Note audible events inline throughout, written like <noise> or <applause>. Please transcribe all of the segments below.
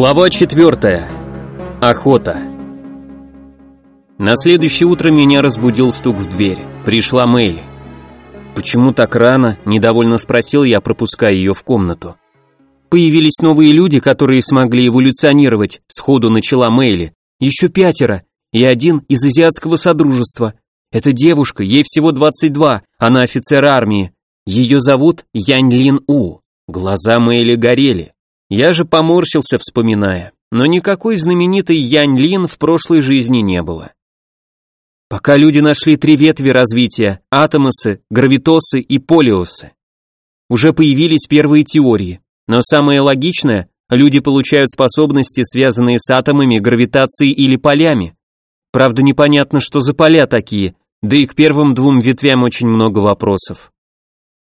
Глава четвертая. Охота. На следующее утро меня разбудил стук в дверь. Пришла Мэйли. «Почему так рано?» – недовольно спросил я, пропуская ее в комнату. «Появились новые люди, которые смогли эволюционировать», – сходу начала Мэйли. «Еще пятеро, и один из азиатского содружества. Это девушка, ей всего 22, она офицер армии. Ее зовут Янь Лин У». Глаза Мэйли горели. Я же поморщился, вспоминая, но никакой знаменитой Янь Лин в прошлой жизни не было. Пока люди нашли три ветви развития – атомосы, гравитосы и полиосы. Уже появились первые теории, но самое логичное – люди получают способности, связанные с атомами, гравитацией или полями. Правда, непонятно, что за поля такие, да и к первым двум ветвям очень много вопросов.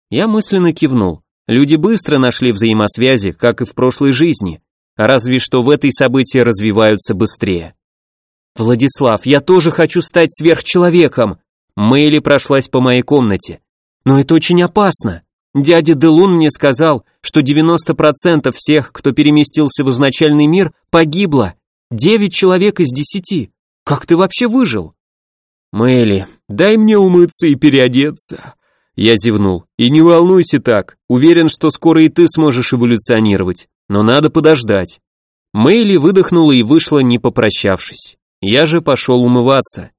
Я мысленно кивнул. Люди быстро нашли взаимосвязи, как и в прошлой жизни, разве что в этой событии развиваются быстрее. «Владислав, я тоже хочу стать сверхчеловеком!» Мэйли прошлась по моей комнате. «Но это очень опасно. Дядя Делун мне сказал, что 90% всех, кто переместился в изначальный мир, погибло. Девять человек из десяти. Как ты вообще выжил?» «Мэйли, дай мне умыться и переодеться», я зевнул. «И не волнуйся так. Уверен, что скоро и ты сможешь эволюционировать. Но надо подождать». Мэйли выдохнула и вышла, не попрощавшись. Я же пошел умываться.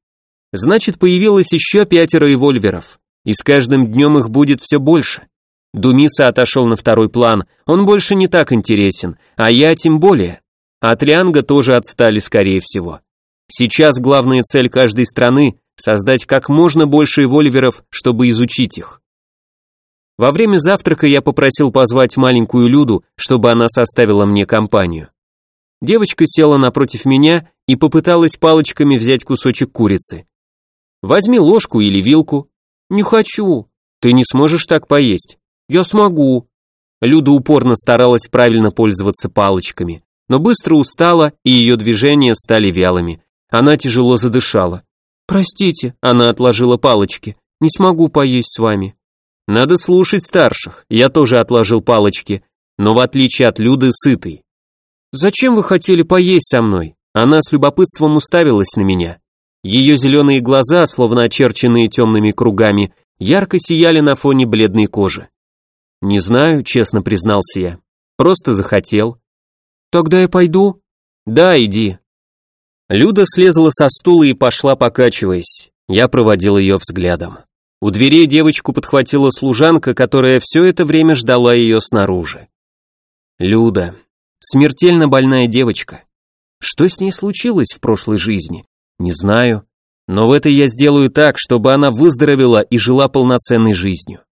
Значит, появилось еще пятеро эвольверов. И с каждым днем их будет все больше. Думиса отошел на второй план, он больше не так интересен, а я тем более. От Рианга тоже отстали, скорее всего. Сейчас главная цель каждой страны создать как можно больше вольверов, чтобы изучить их. Во время завтрака я попросил позвать маленькую Люду, чтобы она составила мне компанию. Девочка села напротив меня и попыталась палочками взять кусочек курицы. «Возьми ложку или вилку». «Не хочу». «Ты не сможешь так поесть». «Я смогу». Люда упорно старалась правильно пользоваться палочками, но быстро устала, и ее движения стали вялыми. Она тяжело задышала. «Простите», — она отложила палочки, — «не смогу поесть с вами». «Надо слушать старших, я тоже отложил палочки, но в отличие от Люды сытый». «Зачем вы хотели поесть со мной?» Она с любопытством уставилась на меня. Ее зеленые глаза, словно очерченные темными кругами, ярко сияли на фоне бледной кожи. «Не знаю», — честно признался я. «Просто захотел». «Тогда я пойду?» «Да, иди». Люда слезла со стула и пошла покачиваясь. Я проводил ее взглядом. У дверей девочку подхватила служанка, которая все это время ждала ее снаружи. Люда. Смертельно больная девочка. Что с ней случилось в прошлой жизни? Не знаю. Но в этой я сделаю так, чтобы она выздоровела и жила полноценной жизнью.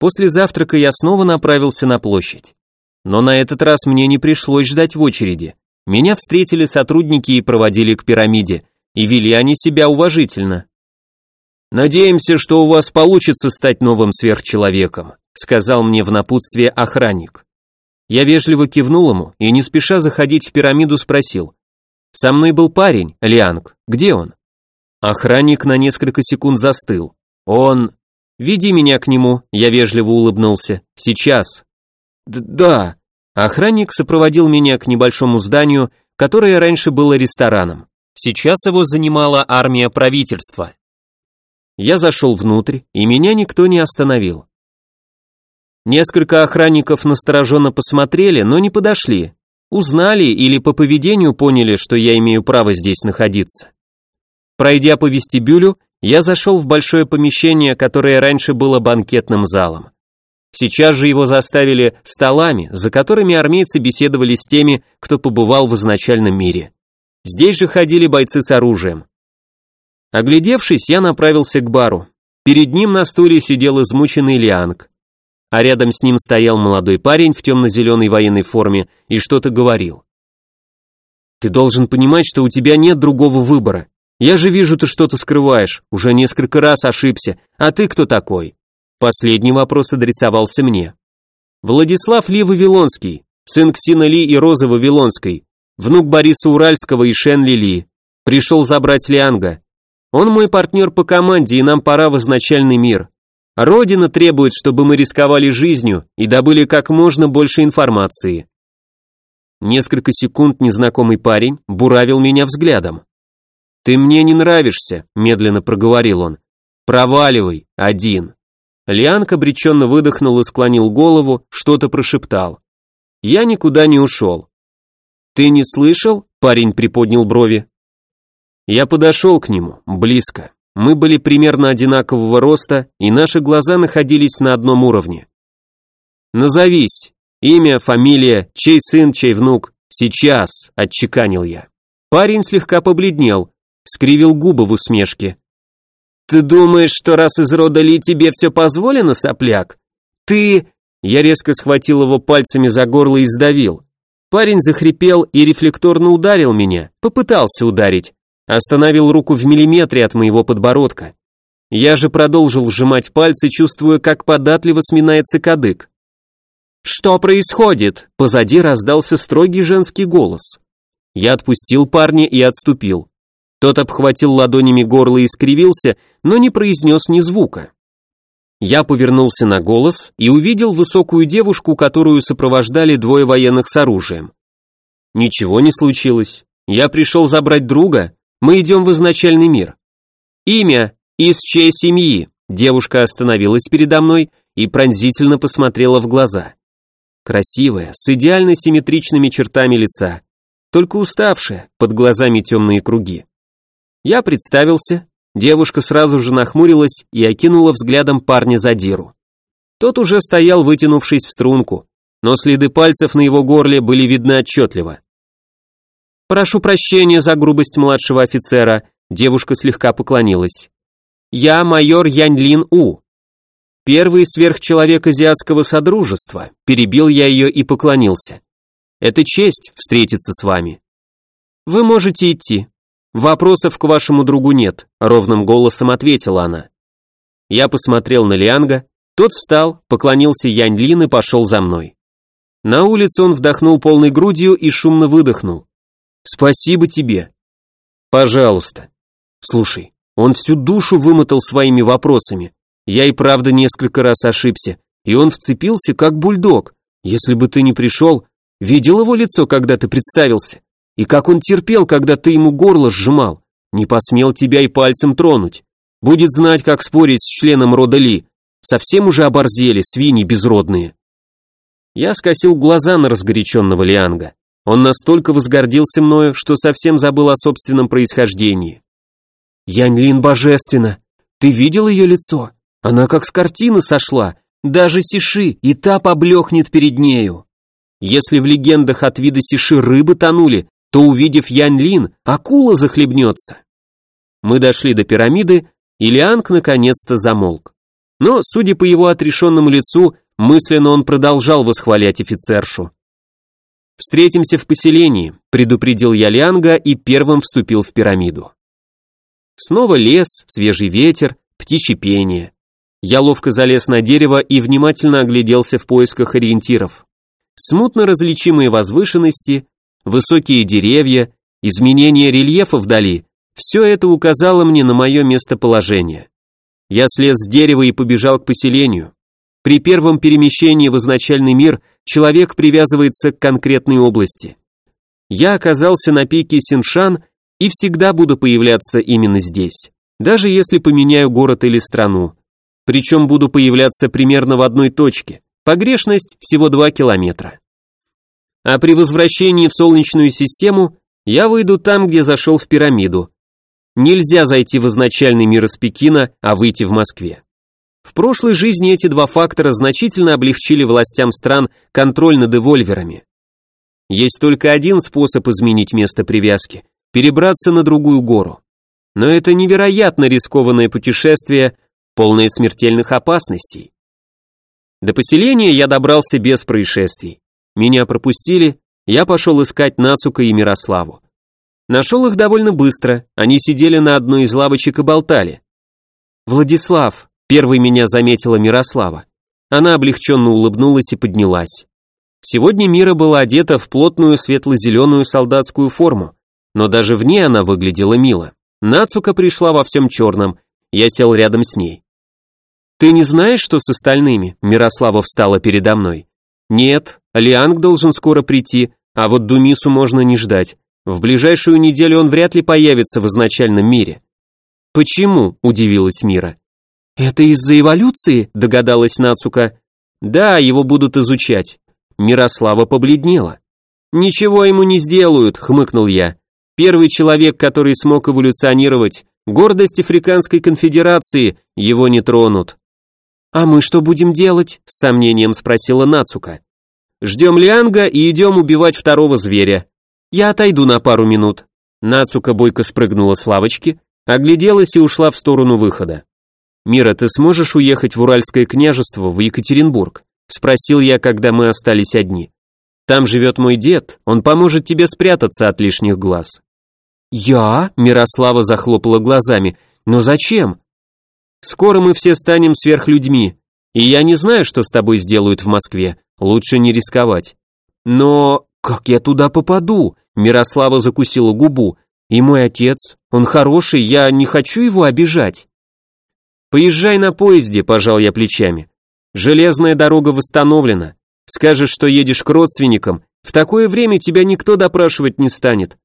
После завтрака я снова направился на площадь. Но на этот раз мне не пришлось ждать в очереди. Меня встретили сотрудники и проводили к пирамиде, и вели они себя уважительно. «Надеемся, что у вас получится стать новым сверхчеловеком», сказал мне в напутствие охранник. Я вежливо кивнул ему и не спеша заходить в пирамиду спросил. «Со мной был парень, Лианг, где он?» Охранник на несколько секунд застыл. «Он...» «Веди меня к нему», я вежливо улыбнулся. «Сейчас». «Да», Охранник сопроводил меня к небольшому зданию, которое раньше было рестораном. Сейчас его занимала армия правительства. Я зашел внутрь, и меня никто не остановил. Несколько охранников настороженно посмотрели, но не подошли. Узнали или по поведению поняли, что я имею право здесь находиться. Пройдя по вестибюлю, я зашел в большое помещение, которое раньше было банкетным залом. Сейчас же его заставили столами, за которыми армейцы беседовали с теми, кто побывал в изначальном мире. Здесь же ходили бойцы с оружием. Оглядевшись, я направился к бару. Перед ним на стуле сидел измученный Лианг. А рядом с ним стоял молодой парень в темно-зеленой военной форме и что-то говорил. «Ты должен понимать, что у тебя нет другого выбора. Я же вижу, ты что-то скрываешь, уже несколько раз ошибся. А ты кто такой?» Последний вопрос адресовался мне. Владислав Ли Вавилонский, сын Ксина Ли и Розы Вавилонской, внук Бориса Уральского и Шен Ли Ли, пришел забрать Лианга. Он мой партнер по команде, и нам пора в изначальный мир. Родина требует, чтобы мы рисковали жизнью и добыли как можно больше информации. Несколько секунд незнакомый парень буравил меня взглядом. «Ты мне не нравишься», — медленно проговорил он. «Проваливай, один». Лианг обреченно выдохнул и склонил голову, что-то прошептал. Я никуда не ушел. «Ты не слышал?» — парень приподнял брови. Я подошел к нему, близко. Мы были примерно одинакового роста, и наши глаза находились на одном уровне. «Назовись. Имя, фамилия, чей сын, чей внук. Сейчас», — отчеканил я. Парень слегка побледнел, скривил губы в усмешке. «Ты думаешь, что раз из рода Ли тебе все позволено, сопляк? Ты...» Я резко схватил его пальцами за горло и сдавил. Парень захрипел и рефлекторно ударил меня, попытался ударить. Остановил руку в миллиметре от моего подбородка. Я же продолжил сжимать пальцы, чувствуя, как податливо сминается кадык. «Что происходит?» Позади раздался строгий женский голос. Я отпустил парня и отступил. Тот обхватил ладонями горло и скривился, но не произнес ни звука. Я повернулся на голос и увидел высокую девушку, которую сопровождали двое военных с оружием. Ничего не случилось. Я пришел забрать друга, мы идем в изначальный мир. Имя, из чьей семьи? Девушка остановилась передо мной и пронзительно посмотрела в глаза. Красивая, с идеально симметричными чертами лица, только уставшая, под глазами темные круги. Я представился, девушка сразу же нахмурилась и окинула взглядом парня задиру. Тот уже стоял, вытянувшись в струнку, но следы пальцев на его горле были видны отчетливо. «Прошу прощения за грубость младшего офицера», девушка слегка поклонилась. «Я майор Яньлин У. Первый сверхчеловек азиатского содружества», перебил я ее и поклонился. «Это честь встретиться с вами». «Вы можете идти», «Вопросов к вашему другу нет», — ровным голосом ответила она. Я посмотрел на Лианга, тот встал, поклонился Янь Лин и пошел за мной. На улице он вдохнул полной грудью и шумно выдохнул. «Спасибо тебе». «Пожалуйста». «Слушай, он всю душу вымотал своими вопросами. Я и правда несколько раз ошибся, и он вцепился, как бульдог. Если бы ты не пришел, видел его лицо, когда ты представился?» И как он терпел, когда ты ему горло сжимал, не посмел тебя и пальцем тронуть. Будет знать, как спорить с членом рода Ли. Совсем уже оборзели, свиньи безродные. Я скосил глаза на разгоряченного Лианга. Он настолько возгордился мною, что совсем забыл о собственном происхождении. Янь-Лин божественно. Ты видел ее лицо? Она как с картины сошла. Даже Сиши, и та поблекнет перед нею. Если в легендах от вида Сиши рыбы тонули, то, увидев Янь Лин, акула захлебнется. Мы дошли до пирамиды, и Лианг наконец-то замолк. Но, судя по его отрешенному лицу, мысленно он продолжал восхвалять офицершу. «Встретимся в поселении», — предупредил я Лианга и первым вступил в пирамиду. Снова лес, свежий ветер, птичье пение. Я ловко залез на дерево и внимательно огляделся в поисках ориентиров. Смутно различимые возвышенности, высокие деревья, изменение рельефа вдали, все это указало мне на мое местоположение. Я слез с дерева и побежал к поселению. При первом перемещении в изначальный мир человек привязывается к конкретной области. Я оказался на пике Синшан и всегда буду появляться именно здесь, даже если поменяю город или страну. Причем буду появляться примерно в одной точке. Погрешность всего 2 километра а при возвращении в Солнечную систему я выйду там, где зашел в пирамиду. Нельзя зайти в изначальный мир из Пекина, а выйти в Москве. В прошлой жизни эти два фактора значительно облегчили властям стран контроль над эвольверами. Есть только один способ изменить место привязки – перебраться на другую гору. Но это невероятно рискованное путешествие, полное смертельных опасностей. До поселения я добрался без происшествий. Меня пропустили, я пошел искать Нацука и Мирославу. Нашел их довольно быстро, они сидели на одной из лавочек и болтали. «Владислав», — первой меня заметила Мирослава. Она облегченно улыбнулась и поднялась. Сегодня Мира была одета в плотную светло-зеленую солдатскую форму, но даже в ней она выглядела мило. Нацука пришла во всем черном, я сел рядом с ней. «Ты не знаешь, что с остальными?» Мирослава встала передо мной. «Нет, Лианг должен скоро прийти, А вот Думису можно не ждать. В ближайшую неделю он вряд ли появится в изначальном мире. Почему? удивилась Мира. Это из-за эволюции, догадалась Нацука. Да, его будут изучать. Мирослава побледнела. Ничего ему не сделают, хмыкнул я. Первый человек, который смог эволюционировать, гордость Африканской конфедерации, его не тронут. А мы что будем делать? с сомнением спросила Нацука. Ждем Лианга и идем убивать второго зверя. Я отойду на пару минут. Нацука бойко спрыгнула с лавочки, огляделась и ушла в сторону выхода. «Мира, ты сможешь уехать в Уральское княжество, в Екатеринбург?» – спросил я, когда мы остались одни. «Там живет мой дед, он поможет тебе спрятаться от лишних глаз». «Я?» – Мирослава захлопала глазами. «Но зачем?» «Скоро мы все станем сверхлюдьми, и я не знаю, что с тобой сделают в Москве, лучше не рисковать». «Но как я туда попаду?» Мирослава закусила губу. «И мой отец, он хороший, я не хочу его обижать». «Поезжай на поезде», – пожал я плечами. «Железная дорога восстановлена. Скажешь, что едешь к родственникам, в такое время тебя никто допрашивать не станет.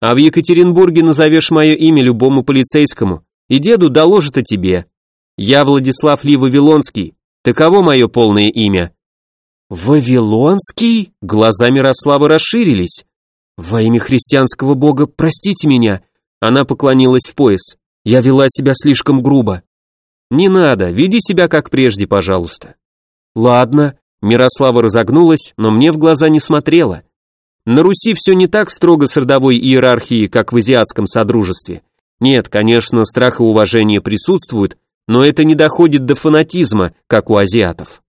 А в Екатеринбурге назовешь мое имя любому полицейскому, и деду доложит о тебе. Я Владислав Ли Вавилонский, таково мое полное имя». «Вавилонский?» Глаза Мирославы расширились. «Во имя христианского бога простите меня!» Она поклонилась в пояс. «Я вела себя слишком грубо. «Не надо, веди себя как прежде, пожалуйста». «Ладно», Мирослава разогнулась, но мне в глаза не смотрела. На Руси все не так строго с родовой иерархией, как в азиатском содружестве. Нет, конечно, страх и уважение присутствуют, но это не доходит до фанатизма, как у азиатов.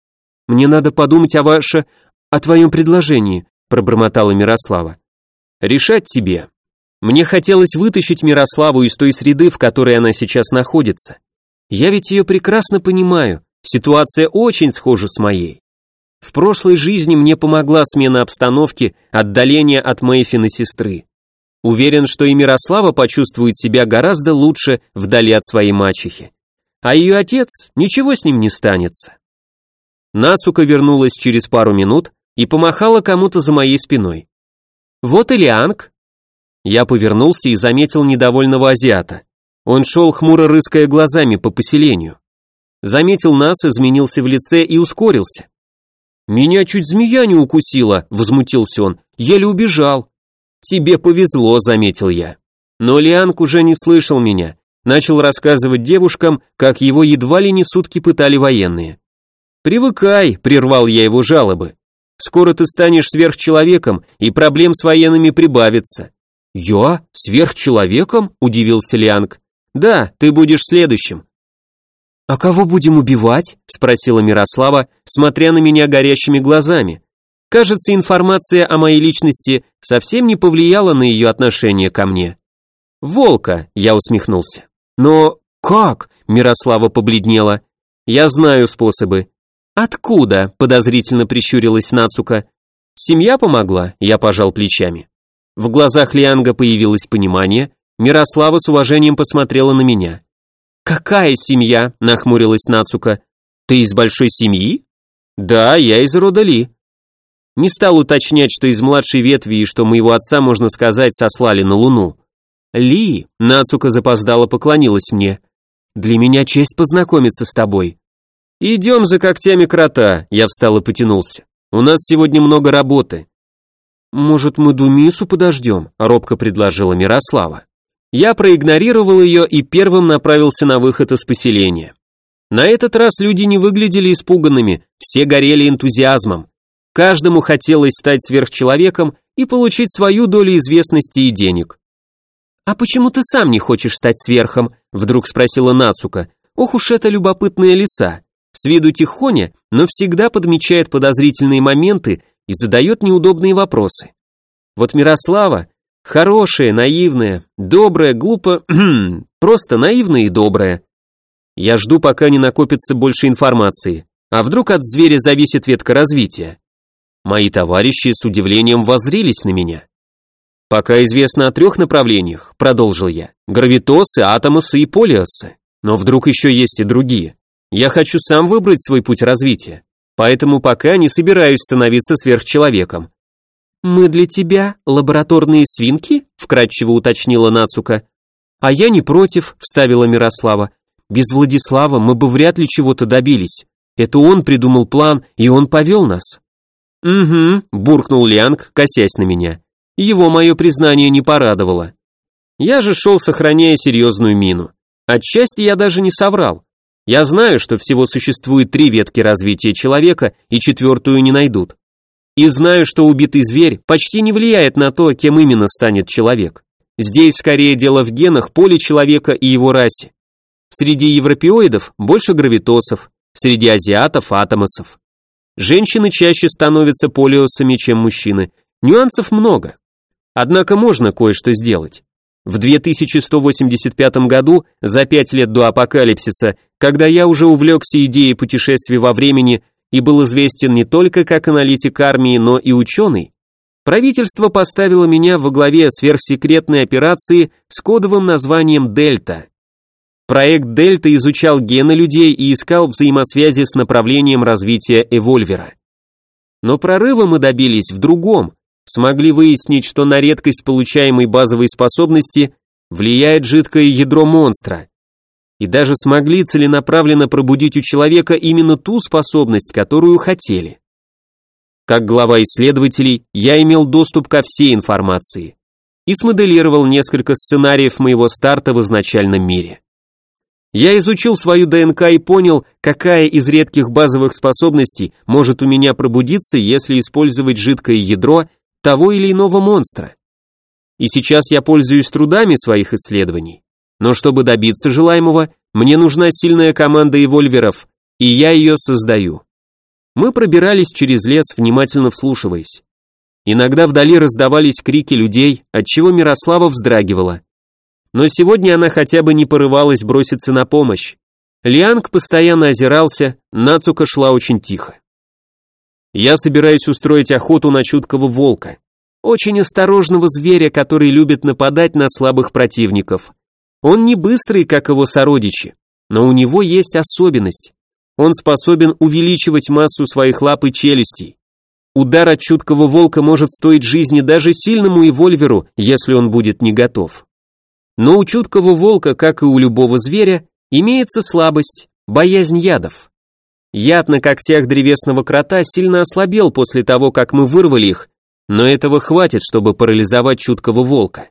«Мне надо подумать о ваше... о твоем предложении», пробормотала Мирослава. «Решать тебе». Мне хотелось вытащить Мирославу из той среды, в которой она сейчас находится. Я ведь ее прекрасно понимаю, ситуация очень схожа с моей. В прошлой жизни мне помогла смена обстановки, отдаление от Мэйфины сестры. Уверен, что и Мирослава почувствует себя гораздо лучше вдали от своей мачехи. А ее отец, ничего с ним не станется. Нацука вернулась через пару минут и помахала кому-то за моей спиной. «Вот и Лианг!» Я повернулся и заметил недовольного азиата. Он шел хмуро рыская глазами по поселению. Заметил нас, изменился в лице и ускорился. «Меня чуть змея не укусила», — возмутился он, — «еле убежал». «Тебе повезло», — заметил я. Но Лианг уже не слышал меня, начал рассказывать девушкам, как его едва ли не сутки пытали военные. «Привыкай», — прервал я его жалобы. «Скоро ты станешь сверхчеловеком, и проблем с военными прибавится». «Я? Сверхчеловеком?» — удивился Лианг. Да, ты будешь следующим. А кого будем убивать? спросила Мирослава, смотря на меня горящими глазами. Кажется, информация о моей личности совсем не повлияла на ее отношение ко мне. Волка, я усмехнулся. Но как? Мирослава побледнела. Я знаю способы. Откуда? подозрительно прищурилась Нацука. Семья помогла, я пожал плечами. В глазах Лианга появилось понимание, Мирослава с уважением посмотрела на меня. «Какая семья?» – нахмурилась Нацука. «Ты из большой семьи?» «Да, я из рода Ли». Не стал уточнять, что из младшей ветви и что моего отца, можно сказать, сослали на Луну. «Ли», – Нацука запоздала поклонилась мне. «Для меня честь познакомиться с тобой». «Идем за когтями крота», – я встал и потянулся. «У нас сегодня много работы». «Может, мы Думису подождем?» – робко предложила Мирослава. Я проигнорировал ее и первым направился на выход из поселения. На этот раз люди не выглядели испуганными, все горели энтузиазмом. Каждому хотелось стать сверхчеловеком и получить свою долю известности и денег. «А почему ты сам не хочешь стать сверхом?» – вдруг спросила Нацука. «Ох уж это любопытная лиса. С виду тихоня, но всегда подмечает подозрительные моменты и задает неудобные вопросы. Вот Мирослава Хорошая, наивная, добрая, глупо, <clears throat> просто наивная и добрая. Я жду, пока не накопится больше информации. А вдруг от зверя зависит ветка развития? Мои товарищи с удивлением воззрились на меня. Пока известно о трех направлениях, продолжил я. Гравитосы, атомосы и полиосы. Но вдруг еще есть и другие. Я хочу сам выбрать свой путь развития. Поэтому пока не собираюсь становиться сверхчеловеком. «Мы для тебя лабораторные свинки?» — вкратчиво уточнила Нацука. «А я не против», — вставила Мирослава. «Без Владислава мы бы вряд ли чего-то добились. Это он придумал план, и он повел нас». «Угу», — буркнул Лианг, косясь на меня. Его мое признание не порадовало. Я же шел, сохраняя серьезную мину. Отчасти я даже не соврал. Я знаю, что всего существует три ветки развития человека, и четвертую не найдут. И знаю, что убитый зверь почти не влияет на то, кем именно станет человек. Здесь скорее дело в генах, поле человека и его расе. Среди европеоидов больше гравитосов, среди азиатов – атомосов. Женщины чаще становятся полиосами, чем мужчины. Нюансов много. Однако можно кое-что сделать. В 2185 году, за пять лет до апокалипсиса, когда я уже увлекся идеей путешествий во времени и был известен не только как аналитик армии, но и ученый, правительство поставило меня во главе сверхсекретной операции с кодовым названием «Дельта». Проект «Дельта» изучал гены людей и искал взаимосвязи с направлением развития эвольвера. Но прорыва мы добились в другом, смогли выяснить, что на редкость получаемой базовой способности влияет жидкое ядро монстра, и даже смогли целенаправленно пробудить у человека именно ту способность, которую хотели. Как глава исследователей, я имел доступ ко всей информации и смоделировал несколько сценариев моего старта в изначальном мире. Я изучил свою ДНК и понял, какая из редких базовых способностей может у меня пробудиться, если использовать жидкое ядро того или иного монстра. И сейчас я пользуюсь трудами своих исследований. Но чтобы добиться желаемого, мне нужна сильная команда эвольверов, и я ее создаю. Мы пробирались через лес, внимательно вслушиваясь. Иногда вдали раздавались крики людей, отчего Мирослава вздрагивала. Но сегодня она хотя бы не порывалась броситься на помощь. Лианг постоянно озирался, Нацука шла очень тихо. Я собираюсь устроить охоту на чуткого волка. Очень осторожного зверя, который любит нападать на слабых противников. Он не быстрый, как его сородичи, но у него есть особенность. Он способен увеличивать массу своих лап и челюстей. Удар от чуткого волка может стоить жизни даже сильному эвольверу, если он будет не готов. Но у чуткого волка, как и у любого зверя, имеется слабость, боязнь ядов. Яд на когтях древесного крота сильно ослабел после того, как мы вырвали их, но этого хватит, чтобы парализовать чуткого волка.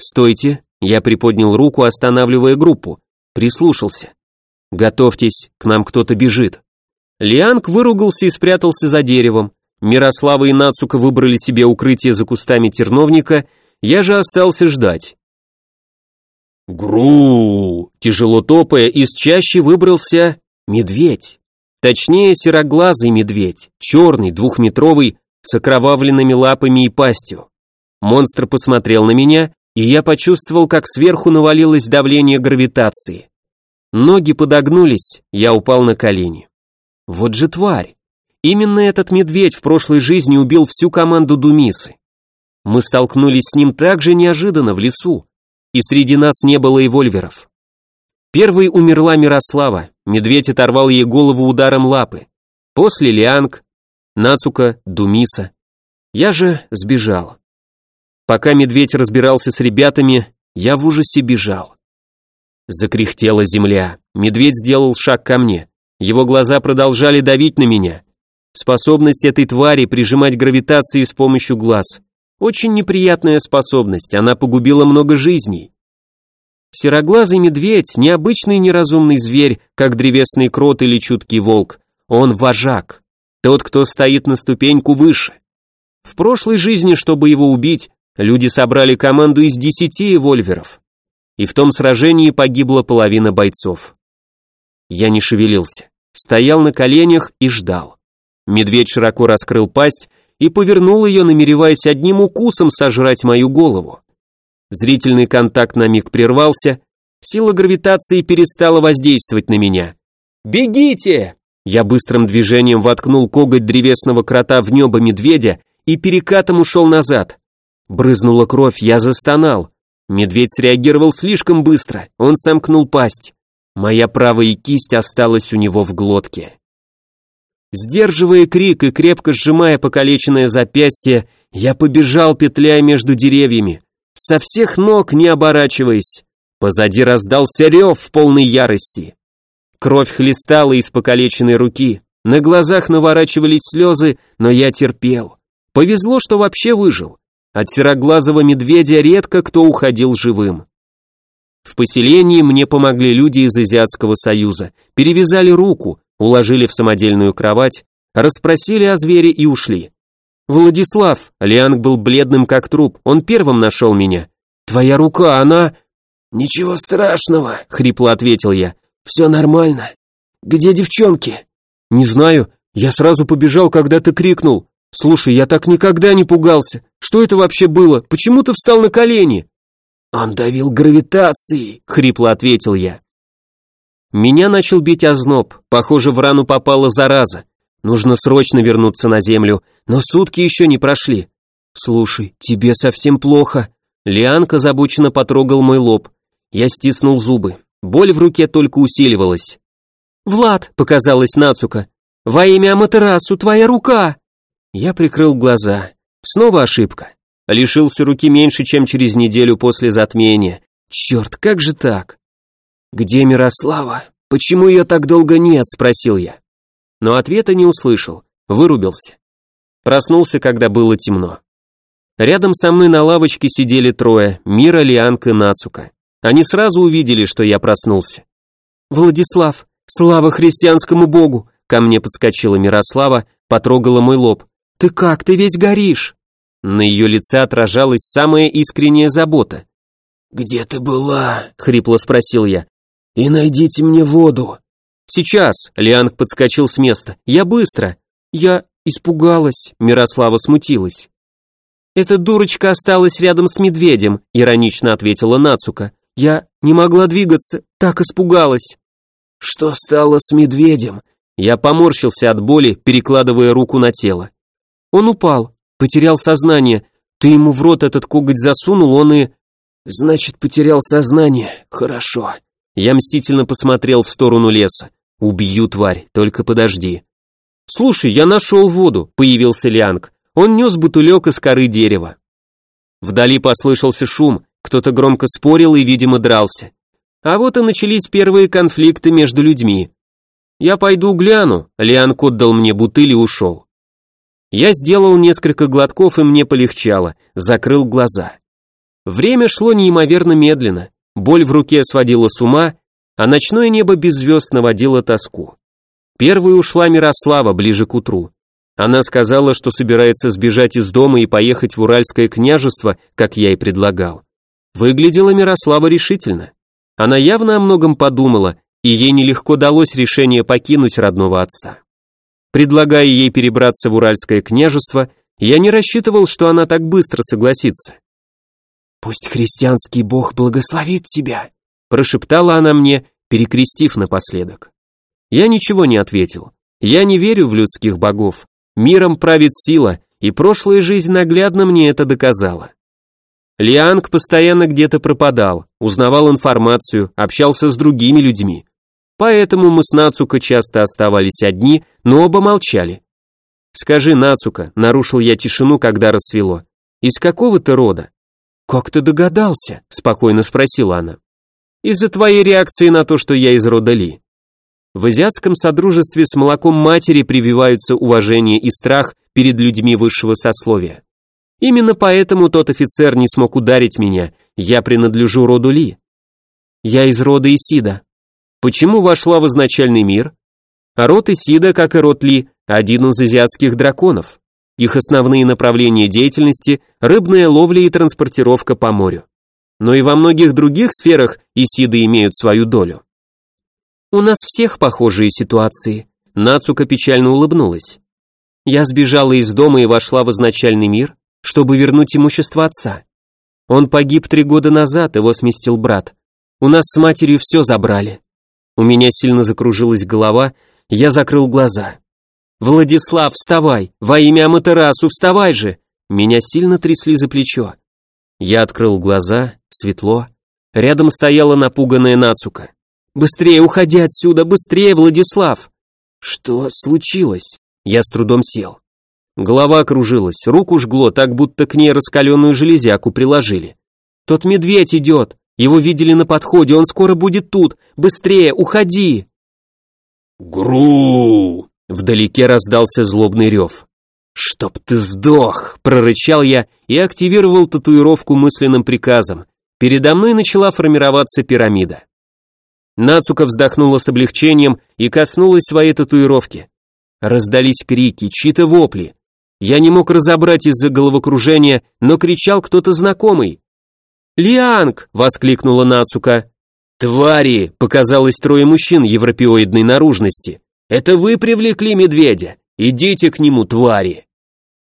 «Стойте!» Я приподнял руку, останавливая группу. Прислушался. «Готовьтесь, к нам кто-то бежит». Лианг выругался и спрятался за деревом. Мирослава и Нацука выбрали себе укрытие за кустами терновника, я же остался ждать. Гру! Тяжело топая, из чащи выбрался медведь. Точнее, сероглазый медведь, черный, двухметровый, с окровавленными лапами и пастью. Монстр посмотрел на меня, и я почувствовал, как сверху навалилось давление гравитации. Ноги подогнулись, я упал на колени. Вот же тварь! Именно этот медведь в прошлой жизни убил всю команду Думисы. Мы столкнулись с ним так же неожиданно в лесу, и среди нас не было эвольверов. Первой умерла Мирослава, медведь оторвал ей голову ударом лапы. После Лианг, Нацука, Думиса. Я же сбежал. Пока медведь разбирался с ребятами, я в ужасе бежал. Закряхтела земля. Медведь сделал шаг ко мне. Его глаза продолжали давить на меня. Способность этой твари прижимать гравитации с помощью глаз. Очень неприятная способность, она погубила много жизней. Сероглазый медведь – необычный неразумный зверь, как древесный крот или чуткий волк. Он вожак. Тот, кто стоит на ступеньку выше. В прошлой жизни, чтобы его убить, люди собрали команду из десяти эвольверов. И в том сражении погибла половина бойцов. Я не шевелился, стоял на коленях и ждал. Медведь широко раскрыл пасть и повернул ее, намереваясь одним укусом сожрать мою голову. Зрительный контакт на миг прервался, сила гравитации перестала воздействовать на меня. «Бегите!» Я быстрым движением воткнул коготь древесного крота в небо медведя и перекатом ушел назад. Брызнула кровь, я застонал. Медведь среагировал слишком быстро, он сомкнул пасть. Моя правая кисть осталась у него в глотке. Сдерживая крик и крепко сжимая покалеченное запястье, Я побежал, петляя между деревьями, со всех ног не оборачиваясь. Позади раздался рев в полной ярости. Кровь хлестала из покалеченной руки, на глазах наворачивались слезы, но я терпел. Повезло, что вообще выжил. От сероглазого медведя редко кто уходил живым. В поселении мне помогли люди из Азиатского союза, перевязали руку, уложили в самодельную кровать, расспросили о звере и ушли. «Владислав!» Лианг был бледным как труп, он первым нашел меня. «Твоя рука, она...» «Ничего страшного», — хрипло ответил я. «Все нормально. Где девчонки?» «Не знаю. Я сразу побежал, когда ты крикнул. Слушай, я так никогда не пугался. Что это вообще было? Почему ты встал на колени?» «Он давил гравитацией», — хрипло ответил я. Меня начал бить озноб. Похоже, в рану попала зараза. Нужно срочно вернуться на землю, но сутки еще не прошли. Слушай, тебе совсем плохо. Лианка забоченно потрогал мой лоб. Я стиснул зубы. Боль в руке только усиливалась. «Влад!» — показалась Нацука. «Во имя Аматерасу, твоя рука!» Я прикрыл глаза. Снова ошибка. Лишился руки меньше, чем через неделю после затмения. Черт, как же так? «Где Мирослава? Почему ее так долго нет?» — спросил я но ответа не услышал, вырубился. Проснулся, когда было темно. Рядом со мной на лавочке сидели трое, Мира, Лианка Нацука. Они сразу увидели, что я проснулся. «Владислав, слава христианскому богу!» Ко мне подскочила Мирослава, потрогала мой лоб. «Ты как, ты весь горишь!» На ее лице отражалась самая искренняя забота. «Где ты была?» — хрипло спросил я. «И найдите мне воду». «Сейчас!» — Лианг подскочил с места. «Я быстро!» «Я испугалась!» — Мирослава смутилась. «Эта дурочка осталась рядом с медведем», — иронично ответила Нацука. «Я не могла двигаться, так испугалась». «Что стало с медведем?» Я поморщился от боли, перекладывая руку на тело. Он упал, потерял сознание. Ты ему в рот этот коготь засунул, он и... Значит, потерял сознание. Хорошо. Я мстительно посмотрел в сторону леса. «Убью, тварь, только подожди». «Слушай, я нашел воду», — появился Лианг. Он нес бутылек из коры дерева. Вдали послышался шум, кто-то громко спорил и, видимо, дрался. А вот и начались первые конфликты между людьми. «Я пойду гляну», — Лианг отдал мне бутыль и ушел. Я сделал несколько глотков, и мне полегчало, закрыл глаза. Время шло неимоверно медленно, боль в руке сводила с ума, а ночное небо без звезд наводило тоску. Первой ушла Мирослава ближе к утру. Она сказала, что собирается сбежать из дома и поехать в Уральское княжество, как я и предлагал. Выглядела Мирослава решительно. Она явно о многом подумала, и ей нелегко далось решение покинуть родного отца. Предлагая ей перебраться в Уральское княжество, я не рассчитывал, что она так быстро согласится. «Пусть христианский бог благословит тебя», прошептала она мне, перекрестив напоследок. Я ничего не ответил. Я не верю в людских богов. Миром правит сила, и прошлая жизнь наглядно мне это доказала. Лианг постоянно где-то пропадал, узнавал информацию, общался с другими людьми. Поэтому мы с Нацука часто оставались одни, но оба молчали. «Скажи, Нацука», — нарушил я тишину, когда рассвело, — «из какого ты рода?» «Как ты догадался?» — спокойно спросила она из-за твоей реакции на то, что я из рода Ли. В азиатском содружестве с молоком матери прививаются уважение и страх перед людьми высшего сословия. Именно поэтому тот офицер не смог ударить меня, я принадлежу роду Ли. Я из рода Исида. Почему вошла в изначальный мир? Род Исида, как и род Ли, один из азиатских драконов. Их основные направления деятельности – рыбная ловля и транспортировка по морю но и во многих других сферах исиды имеют свою долю. У нас всех похожие ситуации. Нацука печально улыбнулась. Я сбежала из дома и вошла в изначальный мир, чтобы вернуть имущество отца. Он погиб три года назад, его сместил брат. У нас с матерью все забрали. У меня сильно закружилась голова, я закрыл глаза. «Владислав, вставай! Во имя Аматерасу, вставай же!» Меня сильно трясли за плечо. Я открыл глаза, светло. Рядом стояла напуганная Нацука. «Быстрее уходи отсюда, быстрее, Владислав!» «Что случилось?» Я с трудом сел. Голова кружилась, руку жгло, так будто к ней раскаленную железяку приложили. «Тот медведь идет! Его видели на подходе, он скоро будет тут! Быстрее, уходи!» «Гру!» Вдалеке раздался злобный рев. «Чтоб ты сдох!» – прорычал я и активировал татуировку мысленным приказом. Передо мной начала формироваться пирамида. Нацука вздохнула с облегчением и коснулась своей татуировки. Раздались крики, чьи-то вопли. Я не мог разобрать из-за головокружения, но кричал кто-то знакомый. «Лианг!» – воскликнула Нацука. «Твари!» – показалось трое мужчин европеоидной наружности. «Это вы привлекли медведя! Идите к нему, твари!»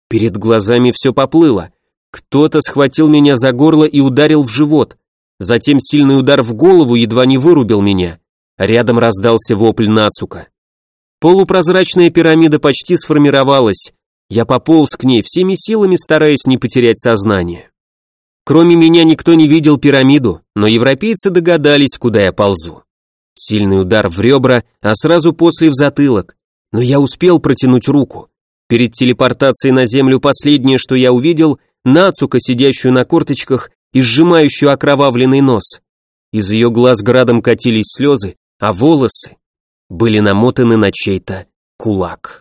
Перед глазами все поплыло. Кто-то схватил меня за горло и ударил в живот. Затем сильный удар в голову едва не вырубил меня. Рядом раздался вопль Нацука. Полупрозрачная пирамида почти сформировалась. Я пополз к ней, всеми силами стараясь не потерять сознание. Кроме меня никто не видел пирамиду, но европейцы догадались, куда я ползу. Сильный удар в ребра, а сразу после в затылок. Но я успел протянуть руку. Перед телепортацией на землю последнее, что я увидел, Нацука, сидящую на корточках и сжимающую окровавленный нос. Из ее глаз градом катились слезы, а волосы были намотаны на чей-то кулак.